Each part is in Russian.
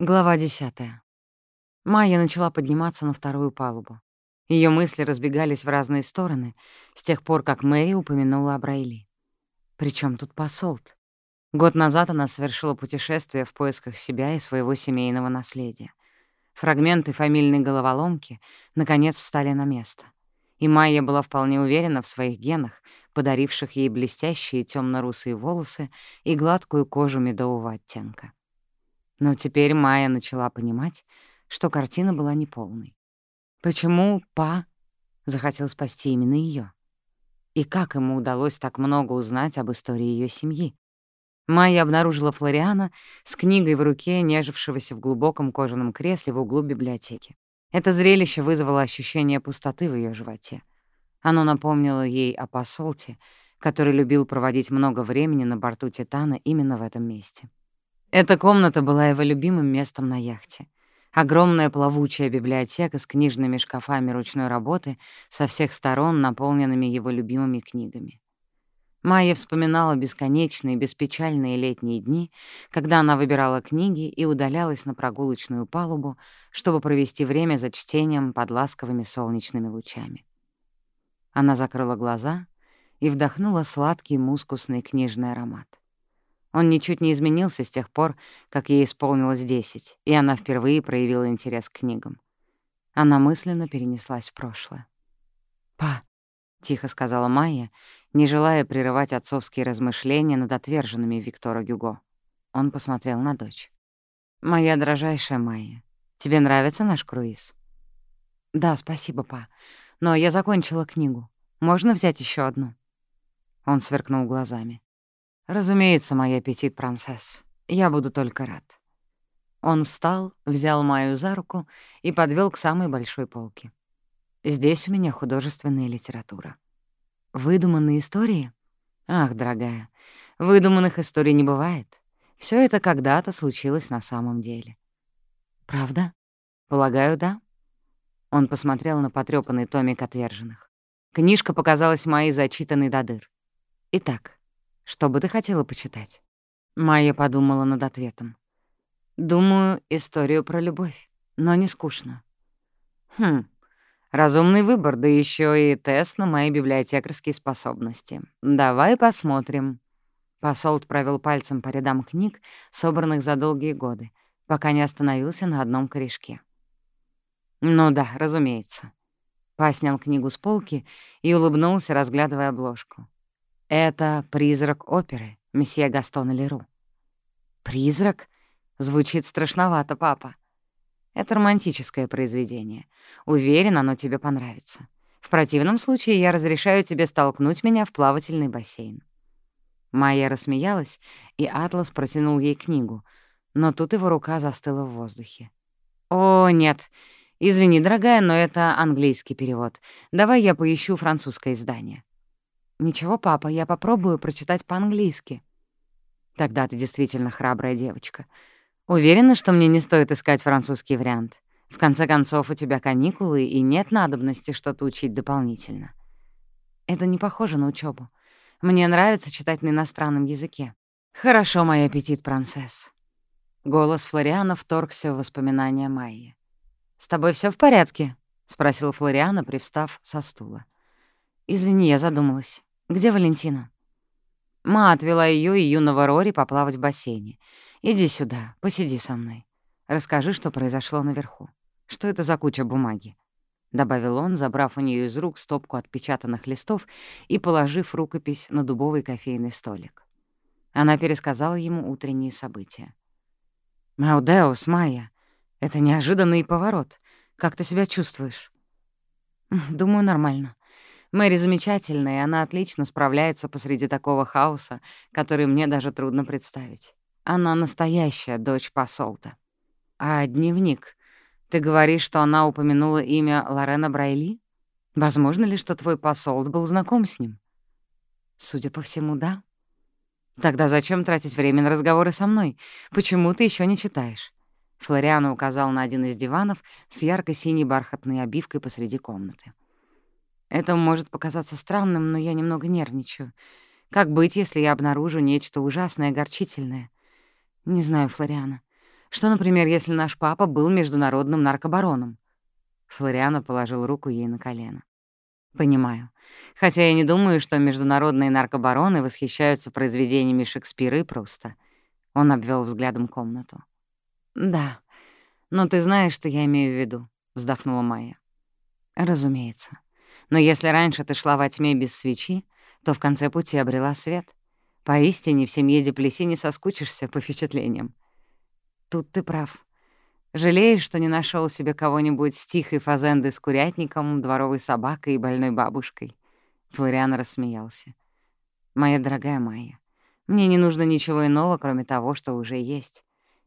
Глава десятая. Майя начала подниматься на вторую палубу. Ее мысли разбегались в разные стороны с тех пор, как Мэри упомянула о Брайли. Причем тут посолт? Год назад она совершила путешествие в поисках себя и своего семейного наследия. Фрагменты фамильной головоломки наконец встали на место. И Майя была вполне уверена в своих генах, подаривших ей блестящие темно русые волосы и гладкую кожу медового оттенка. Но теперь Майя начала понимать, что картина была неполной. Почему Па захотел спасти именно ее? И как ему удалось так много узнать об истории ее семьи? Майя обнаружила Флориана с книгой в руке, нежившегося в глубоком кожаном кресле в углу библиотеки. Это зрелище вызвало ощущение пустоты в ее животе. Оно напомнило ей о посолте, который любил проводить много времени на борту «Титана» именно в этом месте. Эта комната была его любимым местом на яхте. Огромная плавучая библиотека с книжными шкафами ручной работы со всех сторон, наполненными его любимыми книгами. Майя вспоминала бесконечные, беспечальные летние дни, когда она выбирала книги и удалялась на прогулочную палубу, чтобы провести время за чтением под ласковыми солнечными лучами. Она закрыла глаза и вдохнула сладкий мускусный книжный аромат. Он ничуть не изменился с тех пор, как ей исполнилось десять, и она впервые проявила интерес к книгам. Она мысленно перенеслась в прошлое. «Па», — тихо сказала Майя, не желая прерывать отцовские размышления над отверженными Виктора Гюго. Он посмотрел на дочь. «Моя дрожайшая Майя, тебе нравится наш круиз?» «Да, спасибо, па. Но я закончила книгу. Можно взять еще одну?» Он сверкнул глазами. «Разумеется, мой аппетит, принцесс. Я буду только рад». Он встал, взял Майю за руку и подвел к самой большой полке. «Здесь у меня художественная литература». «Выдуманные истории?» «Ах, дорогая, выдуманных историй не бывает. Все это когда-то случилось на самом деле». «Правда?» «Полагаю, да». Он посмотрел на потрёпанный томик отверженных. Книжка показалась Майе зачитанной до дыр. «Итак, что бы ты хотела почитать?» Майя подумала над ответом. «Думаю, историю про любовь, но не скучно». «Хм, разумный выбор, да еще и тест на мои библиотекарские способности. Давай посмотрим». Посолт провел пальцем по рядам книг, собранных за долгие годы, пока не остановился на одном корешке. «Ну да, разумеется». Па снял книгу с полки и улыбнулся, разглядывая обложку. Это призрак оперы, месье Гастон Леру. Призрак? Звучит страшновато, папа. Это романтическое произведение. Уверен, оно тебе понравится. В противном случае я разрешаю тебе столкнуть меня в плавательный бассейн. Майя рассмеялась, и Атлас протянул ей книгу, но тут его рука застыла в воздухе. «О, нет. Извини, дорогая, но это английский перевод. Давай я поищу французское издание». «Ничего, папа, я попробую прочитать по-английски». «Тогда ты действительно храбрая девочка. Уверена, что мне не стоит искать французский вариант. В конце концов, у тебя каникулы, и нет надобности что-то учить дополнительно». «Это не похоже на учебу. Мне нравится читать на иностранном языке». «Хорошо, мой аппетит, принцесс». Голос Флориана вторгся в воспоминания Майи. «С тобой все в порядке?» — спросил Флориана, привстав со стула. «Извини, я задумалась. «Где Валентина?» Ма отвела ее и юного Рори поплавать в бассейне. «Иди сюда, посиди со мной. Расскажи, что произошло наверху. Что это за куча бумаги?» — добавил он, забрав у нее из рук стопку отпечатанных листов и положив рукопись на дубовый кофейный столик. Она пересказала ему утренние события. «Маудеус, Майя, это неожиданный поворот. Как ты себя чувствуешь?» «Думаю, нормально. Мэри замечательная, и она отлично справляется посреди такого хаоса, который мне даже трудно представить. Она настоящая дочь посолта. А дневник? Ты говоришь, что она упомянула имя Лорена Брайли? Возможно ли, что твой посолт был знаком с ним? Судя по всему, да. Тогда зачем тратить время на разговоры со мной? Почему ты еще не читаешь? Флориана указал на один из диванов с ярко-синей бархатной обивкой посреди комнаты. Это может показаться странным, но я немного нервничаю. Как быть, если я обнаружу нечто ужасное, огорчительное? Не знаю, Флориана. Что, например, если наш папа был международным наркобароном? Флориана положил руку ей на колено. Понимаю. Хотя я не думаю, что международные наркобароны восхищаются произведениями Шекспира и Пруста. Он обвел взглядом комнату. Да, но ты знаешь, что я имею в виду, вздохнула Майя. Разумеется. Но если раньше ты шла во тьме без свечи, то в конце пути обрела свет. Поистине в семье Деплеси не соскучишься по впечатлениям. Тут ты прав. Жалеешь, что не нашел себе кого-нибудь с тихой фазендой с курятником, дворовой собакой и больной бабушкой?» Флориан рассмеялся. «Моя дорогая Майя, мне не нужно ничего иного, кроме того, что уже есть.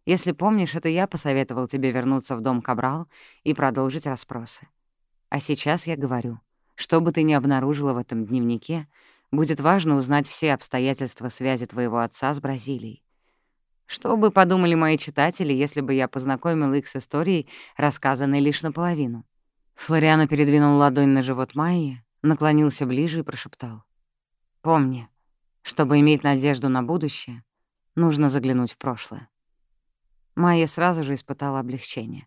Если помнишь, это я посоветовал тебе вернуться в дом Кабрал и продолжить расспросы. А сейчас я говорю, что бы ты ни обнаружила в этом дневнике, будет важно узнать все обстоятельства связи твоего отца с Бразилией. Что бы подумали мои читатели, если бы я познакомил их с историей, рассказанной лишь наполовину? Флориана передвинул ладонь на живот Майи, наклонился ближе и прошептал. «Помни, чтобы иметь надежду на будущее, нужно заглянуть в прошлое». Майя сразу же испытала облегчение.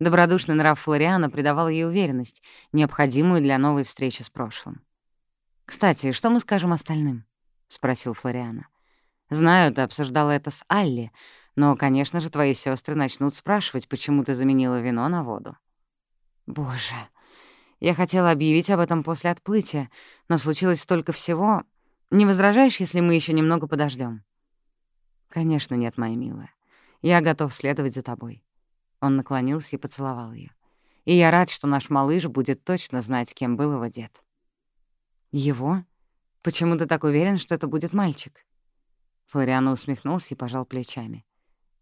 Добродушный нрав Флориана придавал ей уверенность, необходимую для новой встречи с прошлым. «Кстати, что мы скажем остальным?» — спросил Флориана. Знаю, ты обсуждала это с Алли, но, конечно же, твои сестры начнут спрашивать, почему ты заменила вино на воду. Боже, я хотела объявить об этом после отплытия, но случилось столько всего. Не возражаешь, если мы еще немного подождем? Конечно, нет, моя милая. Я готов следовать за тобой. Он наклонился и поцеловал ее. И я рад, что наш малыш будет точно знать, кем был его дед. Его? Почему ты так уверен, что это будет мальчик? Флориано усмехнулся и пожал плечами.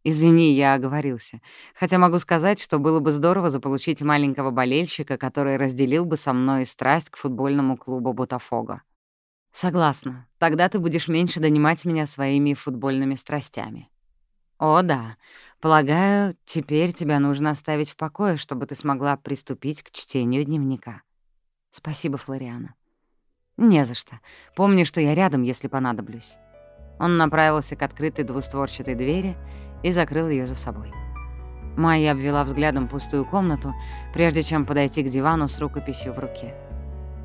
«Извини, я оговорился. Хотя могу сказать, что было бы здорово заполучить маленького болельщика, который разделил бы со мной страсть к футбольному клубу Бутафого». «Согласна. Тогда ты будешь меньше донимать меня своими футбольными страстями». «О, да. Полагаю, теперь тебя нужно оставить в покое, чтобы ты смогла приступить к чтению дневника». «Спасибо, Флориана». «Не за что. Помни, что я рядом, если понадоблюсь». Он направился к открытой двустворчатой двери и закрыл ее за собой. Майя обвела взглядом пустую комнату, прежде чем подойти к дивану с рукописью в руке.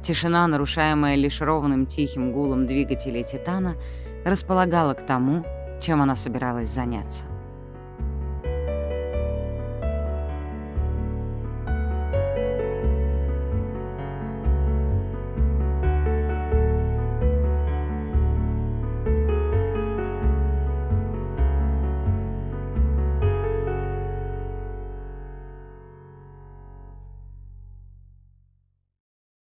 Тишина, нарушаемая лишь ровным тихим гулом двигателей «Титана», располагала к тому, чем она собиралась заняться.